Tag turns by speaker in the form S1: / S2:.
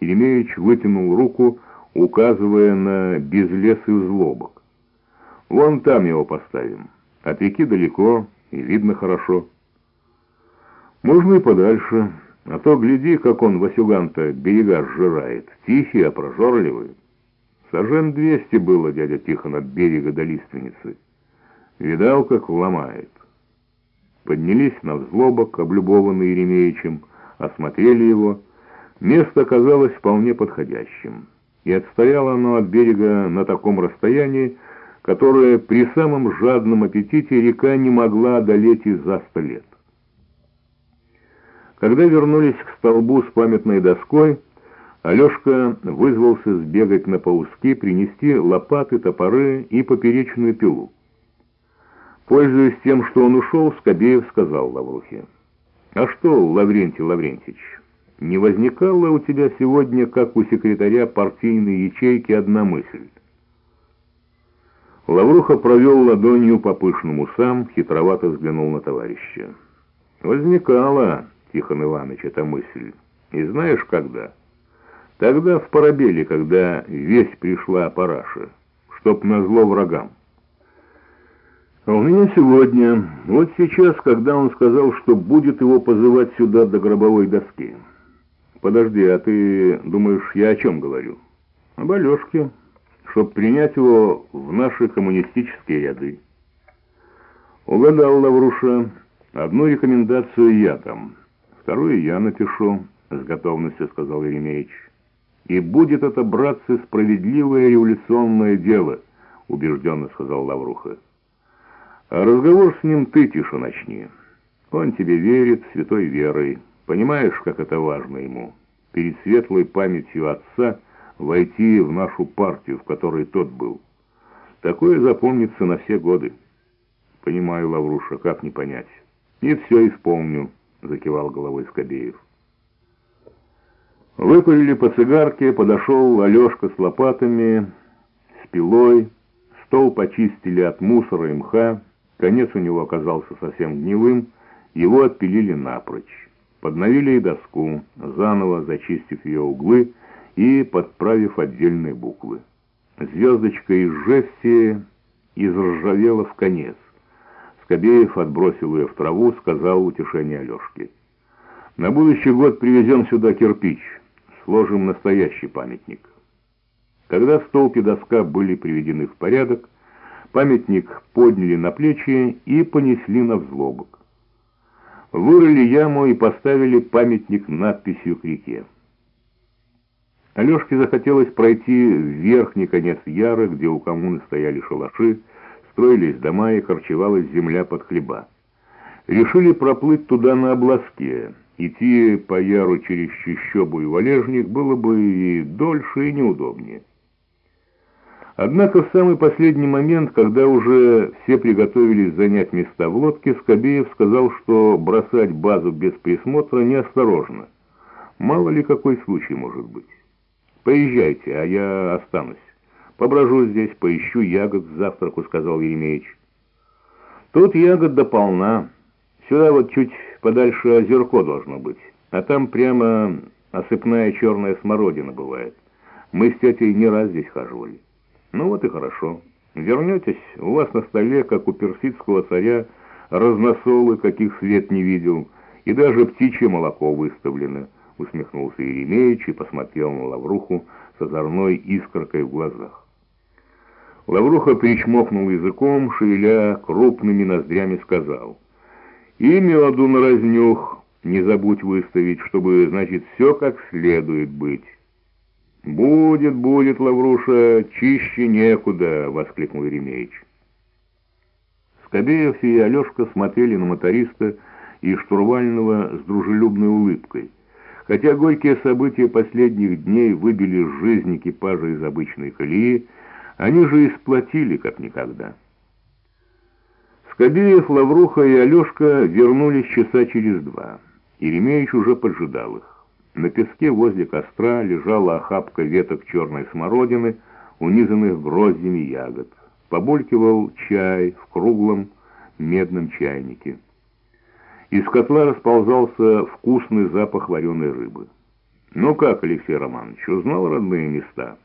S1: Еремеевич вытянул руку, указывая на безлесый взлобок. «Вон там его поставим. От реки далеко и видно хорошо». «Можно и подальше, а то гляди, как он, Васюган-то, берега сжирает. Тихий, а прожорливый. Сажен двести было, дядя Тихон, от берега до лиственницы. Видал, как ломает». Поднялись на взлобок, облюбованный Еремеевичем, осмотрели его. Место оказалось вполне подходящим и отстояло оно от берега на таком расстоянии, которое при самом жадном аппетите река не могла одолеть и за сто лет. Когда вернулись к столбу с памятной доской, Алешка вызвался сбегать на пауски, принести лопаты, топоры и поперечную пилу. Пользуясь тем, что он ушел, Скобеев сказал Лаврухе, «А что, Лаврентий Лаврентьевич, не возникала у тебя сегодня, как у секретаря партийной ячейки, одна мысль? Лавруха провел ладонью по пышным усам, хитровато взглянул на товарища. Возникала, Тихон Иванович, эта мысль. И знаешь, когда? Тогда в Парабеле, когда весть пришла параша, чтоб назло врагам. А у меня сегодня, вот сейчас, когда он сказал, что будет его позывать сюда до гробовой доски. «Подожди, а ты думаешь, я о чем говорю?» «Об Алешке, чтоб принять его в наши коммунистические ряды». «Угадал, Лавруша. Одну рекомендацию я там, вторую я напишу», — с готовностью сказал Еремеевич. «И будет это, братцы, справедливое революционное дело», — убежденно сказал Лавруха. «А разговор с ним ты тише начни. Он тебе верит святой верой». Понимаешь, как это важно ему? Перед светлой памятью отца войти в нашу партию, в которой тот был. Такое запомнится на все годы. Понимаю, Лавруша, как не понять. И все исполню, закивал головой Скобеев. Выкурили по цигарке, подошел Алешка с лопатами, с пилой, стол почистили от мусора и мха, конец у него оказался совсем гнилым, его отпилили напрочь. Подновили и доску, заново зачистив ее углы и подправив отдельные буквы. Звездочка из жести изржавела в конец. Скобеев отбросил ее в траву, сказал утешение Алешке. «На будущий год привезем сюда кирпич, сложим настоящий памятник». Когда столб и доска были приведены в порядок, памятник подняли на плечи и понесли на взлобок вырыли яму и поставили памятник надписью к реке. Алешке захотелось пройти в верхний конец Яры, где у коммуны стояли шалаши, строились дома и корчевалась земля под хлеба. Решили проплыть туда на обласке. Идти по Яру через Чищобу и Валежник было бы и дольше, и неудобнее. Однако в самый последний момент, когда уже все приготовились занять места в лодке, Скобеев сказал, что бросать базу без присмотра неосторожно. Мало ли какой случай может быть. Поезжайте, а я останусь. Поброжу здесь, поищу ягод к завтраку, сказал Еремеевич. Тут ягод до полна. Сюда вот чуть подальше озерко должно быть. А там прямо осыпная черная смородина бывает. Мы с тетей не раз здесь хаживали. Ну вот и хорошо. Вернетесь, у вас на столе, как у персидского царя, разносолы, каких свет не видел, и даже птичье молоко выставлено, усмехнулся Еремеевич и посмотрел на Лавруху с озорной искоркой в глазах. Лавруха причмокнул языком, шевеля крупными ноздрями сказал. «И меду на разнюх не забудь выставить, чтобы, значит, все как следует быть». «Будет, будет, Лавруша, чище некуда!» — воскликнул Еремеич. Скобеев и Алешка смотрели на моториста и штурвального с дружелюбной улыбкой. Хотя горькие события последних дней выбили жизнь экипажа из обычной колеи, они же и как никогда. Скобеев, Лавруха и Алешка вернулись часа через два. Еремеич уже поджидал их. На песке возле костра лежала охапка веток черной смородины, унизанных гроздями ягод. Побулькивал чай в круглом медном чайнике. Из котла расползался вкусный запах вареной рыбы. Ну как, Алексей Романович, узнал родные места?»